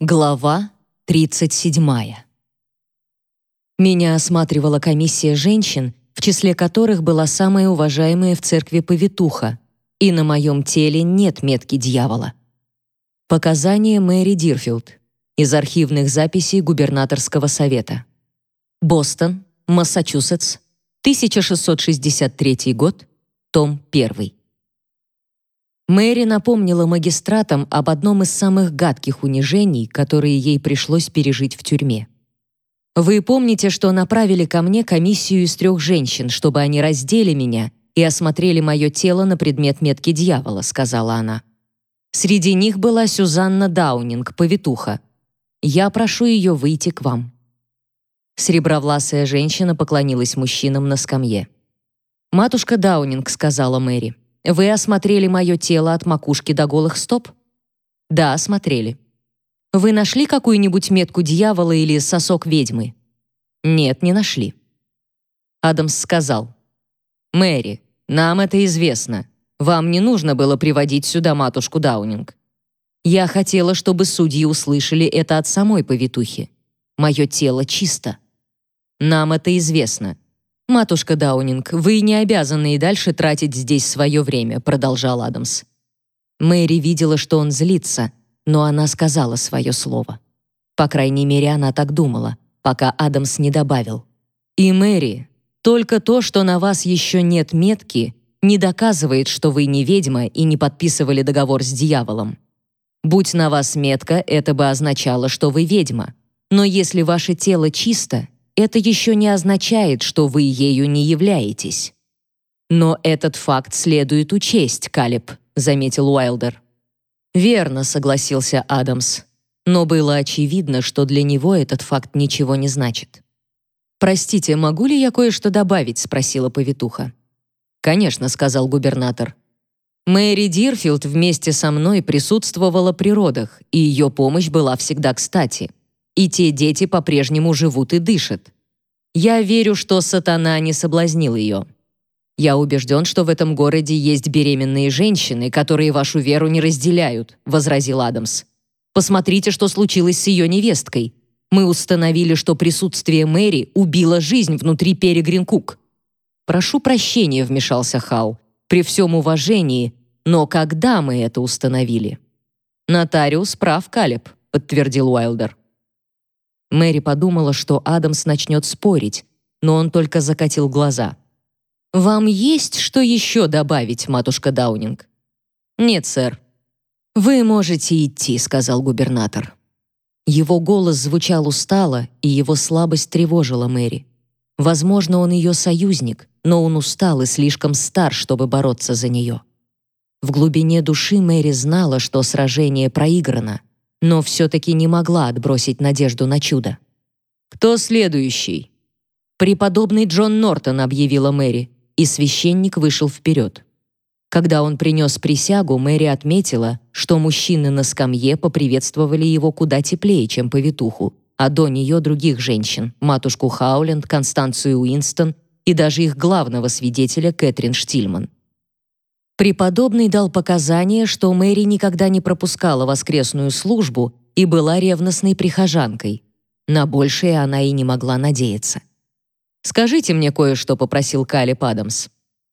Глава 37. Меня осматривала комиссия женщин, в числе которых была самая уважаемая в церкви повитуха, и на моем теле нет метки дьявола. Показания Мэри Дирфилд из архивных записей губернаторского совета. Бостон, Массачусетс, 1663 год, том 1. Мэри напомнила магистратам об одном из самых гадких унижений, которые ей пришлось пережить в тюрьме. «Вы помните, что направили ко мне комиссию из трех женщин, чтобы они раздели меня и осмотрели мое тело на предмет метки дьявола», — сказала она. «Среди них была Сюзанна Даунинг, повитуха. Я прошу ее выйти к вам». Сребровласая женщина поклонилась мужчинам на скамье. «Матушка Даунинг», — сказала Мэри, — вы осмотрели мое тело от макушки до голых стоп? Да, осмотрели. Вы нашли какую-нибудь метку дьявола или сосок ведьмы? Нет, не нашли. Адамс сказал: "Мэри, нам это известно. Вам не нужно было приводить сюда матушку Даунинг. Я хотела, чтобы судьи услышали это от самой повитухи. Мое тело чисто. Нам это известно. «Матушка Даунинг, вы не обязаны и дальше тратить здесь свое время», продолжал Адамс. Мэри видела, что он злится, но она сказала свое слово. По крайней мере, она так думала, пока Адамс не добавил. «И Мэри, только то, что на вас еще нет метки, не доказывает, что вы не ведьма и не подписывали договор с дьяволом. Будь на вас метка, это бы означало, что вы ведьма. Но если ваше тело чисто, это еще не означает, что вы ею не являетесь. Но этот факт следует учесть, Калиб, заметил Уайлдер. Верно, согласился Адамс. Но было очевидно, что для него этот факт ничего не значит. Простите, могу ли я кое-что добавить, спросила повитуха. Конечно, сказал губернатор. Мэри Дирфилд вместе со мной присутствовала при родах, и ее помощь была всегда кстати и те дети по-прежнему живут и дышат. Я верю, что сатана не соблазнил ее. Я убежден, что в этом городе есть беременные женщины, которые вашу веру не разделяют, возразил Адамс. Посмотрите, что случилось с ее невесткой. Мы установили, что присутствие Мэри убило жизнь внутри Перегрин Кук. Прошу прощения, вмешался Хау. При всем уважении, но когда мы это установили? Нотариус прав, Калеб, подтвердил Уайлдер. Мэри подумала, что Адамс начнет спорить, но он только закатил глаза. «Вам есть что еще добавить, матушка Даунинг?» «Нет, сэр». «Вы можете идти», — сказал губернатор. Его голос звучал устало, и его слабость тревожила Мэри. Возможно, он ее союзник, но он устал и слишком стар, чтобы бороться за нее. В глубине души Мэри знала, что сражение проиграно, но все-таки не могла отбросить надежду на чудо. «Кто следующий?» «Преподобный Джон Нортон», — объявила Мэри, и священник вышел вперед. Когда он принес присягу, Мэри отметила, что мужчины на скамье поприветствовали его куда теплее, чем повитуху, а до нее других женщин, матушку Хауленд, Констанцию Уинстон и даже их главного свидетеля Кэтрин Штильман. Преподобный дал показания, что Мэри никогда не пропускала воскресную службу и была ревностной прихожанкой. На большее она и не могла надеяться. «Скажите мне кое-что», — попросил Калеб Адамс.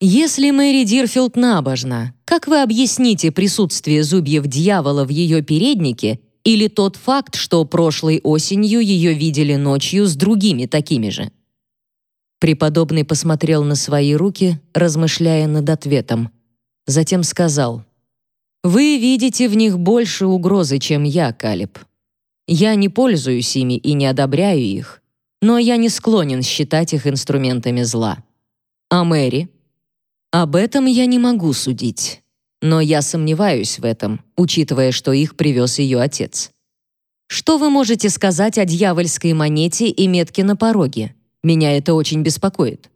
«Если Мэри Дирфилд набожна, как вы объясните присутствие зубьев дьявола в ее переднике или тот факт, что прошлой осенью ее видели ночью с другими такими же?» Преподобный посмотрел на свои руки, размышляя над ответом — Затем сказал, «Вы видите в них больше угрозы, чем я, Калиб. Я не пользуюсь ими и не одобряю их, но я не склонен считать их инструментами зла. А Мэри? Об этом я не могу судить, но я сомневаюсь в этом, учитывая, что их привез ее отец. Что вы можете сказать о дьявольской монете и метке на пороге? Меня это очень беспокоит.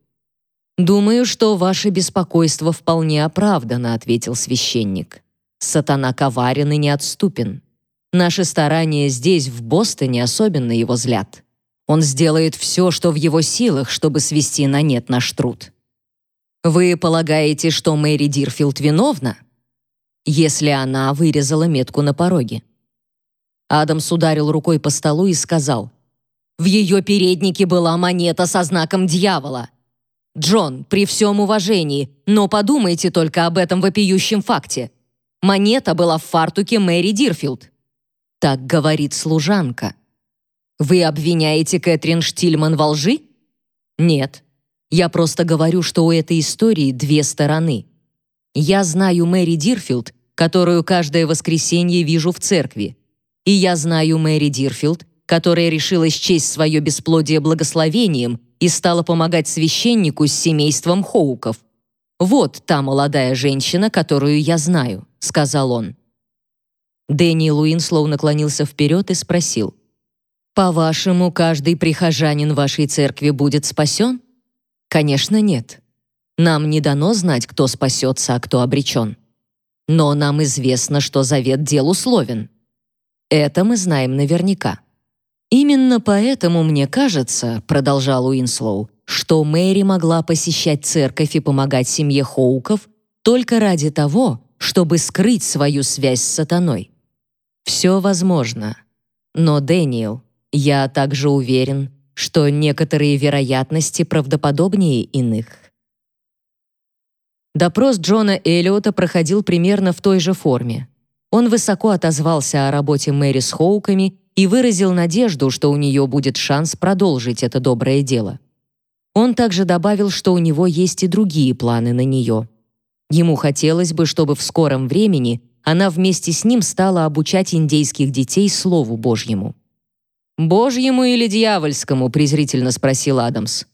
«Думаю, что ваше беспокойство вполне оправдано», — ответил священник. «Сатана коварен и неотступен. Наши старания здесь, в Бостоне, особенно его злят. Он сделает все, что в его силах, чтобы свести на нет наш труд». «Вы полагаете, что Мэри Дирфилд виновна?» «Если она вырезала метку на пороге». Адамс ударил рукой по столу и сказал, «В ее переднике была монета со знаком дьявола. Джон, при всем уважении, но подумайте только об этом вопиющем факте. Монета была в фартуке Мэри Дирфилд. Так говорит служанка. Вы обвиняете Кэтрин Штильман во лжи? Нет. Я просто говорю, что у этой истории две стороны. Я знаю Мэри Дирфилд, которую каждое воскресенье вижу в церкви. И я знаю Мэри Дирфилд, которая решила счесть свое бесплодие благословением и стала помогать священнику с семейством Хоуков. «Вот та молодая женщина, которую я знаю», — сказал он. Дэнни Уинслоу наклонился вперед и спросил. «По-вашему, каждый прихожанин вашей церкви будет спасен?» «Конечно, нет. Нам не дано знать, кто спасется, а кто обречен. Но нам известно, что завет дел условен. Это мы знаем наверняка. Именно поэтому мне кажется, продолжал Уинслоу, что Мэри могла посещать церковь и помогать семье Хоуков только ради того, чтобы скрыть свою связь с сатаной. Все возможно. Но, Дэниел, я также уверен, что некоторые вероятности правдоподобнее иных. Допрос Джона Эллиота проходил примерно в той же форме. Он высоко отозвался о работе Мэри с Хоуками и выразил надежду, что у нее будет шанс продолжить это доброе дело. Он также добавил, что у него есть и другие планы на нее. Ему хотелось бы, чтобы в скором времени она вместе с ним стала обучать индейских детей Слову Божьему. «Божьему или дьявольскому?» — презрительно спросил Адамс.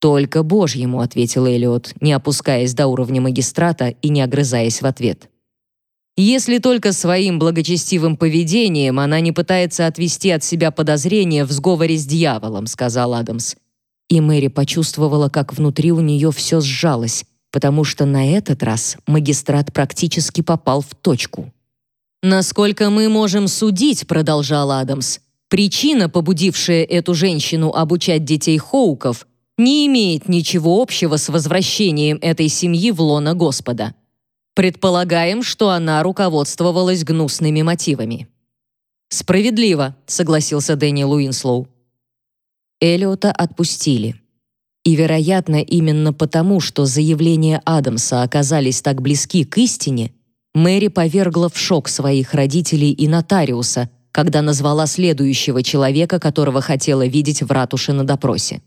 «Только Божьему», — ответил Элиот, не опускаясь до уровня магистрата и не огрызаясь в ответ. Если только своим благочестивым поведением она не пытается отвести от себя подозрения в сговоре с дьяволом, сказал Адамс. И Мэри почувствовала, как внутри у нее все сжалось, потому что на этот раз магистрат практически попал в точку. Насколько мы можем судить, продолжал Адамс, причина, побудившая эту женщину обучать детей Хоуков, не имеет ничего общего с возвращением этой семьи в лоно Господа. Предполагаем, что она руководствовалась гнусными мотивами. «Справедливо», — согласился Дэнни Луинслоу. Эллиота отпустили. И, вероятно, именно потому, что заявления Адамса оказались так близки к истине, Мэри повергла в шок своих родителей и нотариуса, когда назвала следующего человека, которого хотела видеть в ратуше на допросе.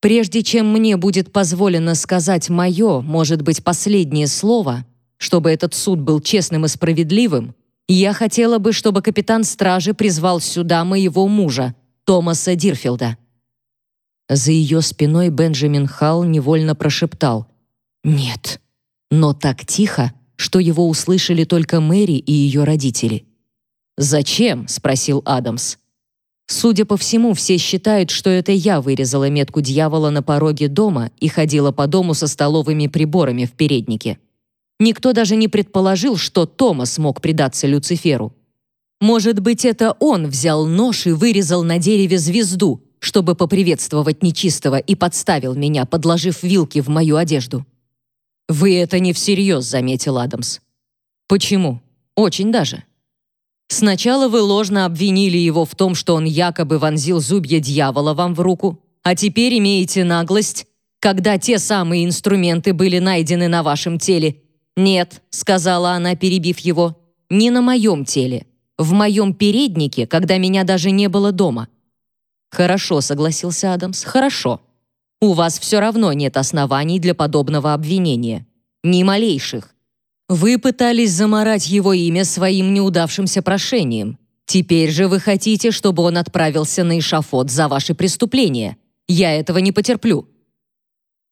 «Прежде чем мне будет позволено сказать мое, может быть, последнее слово», чтобы этот суд был честным и справедливым, я хотела бы, чтобы капитан стражи призвал сюда моего мужа, Томаса Дирфилда». За ее спиной Бенджамин Халл невольно прошептал «Нет», но так тихо, что его услышали только Мэри и ее родители. «Зачем?» — спросил Адамс. Судя по всему, все считают, что это я вырезала метку дьявола на пороге дома и ходила по дому со столовыми приборами в переднике. Никто даже не предположил, что Томас мог предаться Люциферу. Может быть, это он взял нож и вырезал на дереве звезду, чтобы поприветствовать нечистого и подставил меня, подложив вилки в мою одежду. «Вы это не всерьез», — заметил Адамс. «Почему? Очень даже». Сначала вы ложно обвинили его в том, что он якобы вонзил зубья дьявола вам в руку, а теперь имеете наглость, когда те самые инструменты были найдены на вашем теле, «Нет», — сказала она, перебив его, — «не на моем теле. В моем переднике, когда меня даже не было дома». «Хорошо», — согласился Адамс, — «хорошо. У вас все равно нет оснований для подобного обвинения. Ни малейших. Вы пытались заморать его имя своим неудавшимся прошением. Теперь же вы хотите, чтобы он отправился на эшафот за ваши преступления. Я этого не потерплю».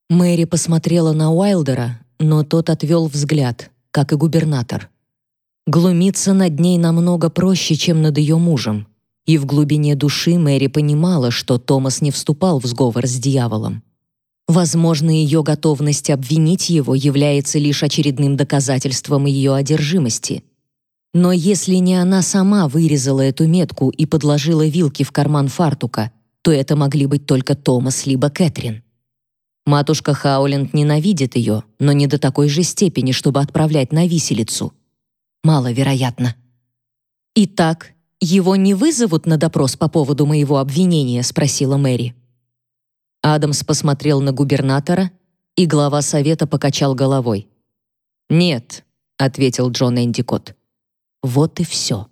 Мэри посмотрела на Уайлдера, но тот отвел взгляд, как и губернатор. Глумиться над ней намного проще, чем над ее мужем. И в глубине души Мэри понимала, что Томас не вступал в сговор с дьяволом. Возможно, ее готовность обвинить его является лишь очередным доказательством ее одержимости. Но если не она сама вырезала эту метку и подложила вилки в карман фартука, то это могли быть только Томас либо Кэтрин. Матушка Хауленд ненавидит ее, но не до такой же степени, чтобы отправлять на виселицу. Маловероятно. Итак, его не вызовут на допрос по поводу моего обвинения?» — спросила Мэри. Адамс посмотрел на губернатора, и глава совета покачал головой. «Нет», — ответил Джон Эндикот. Вот и все.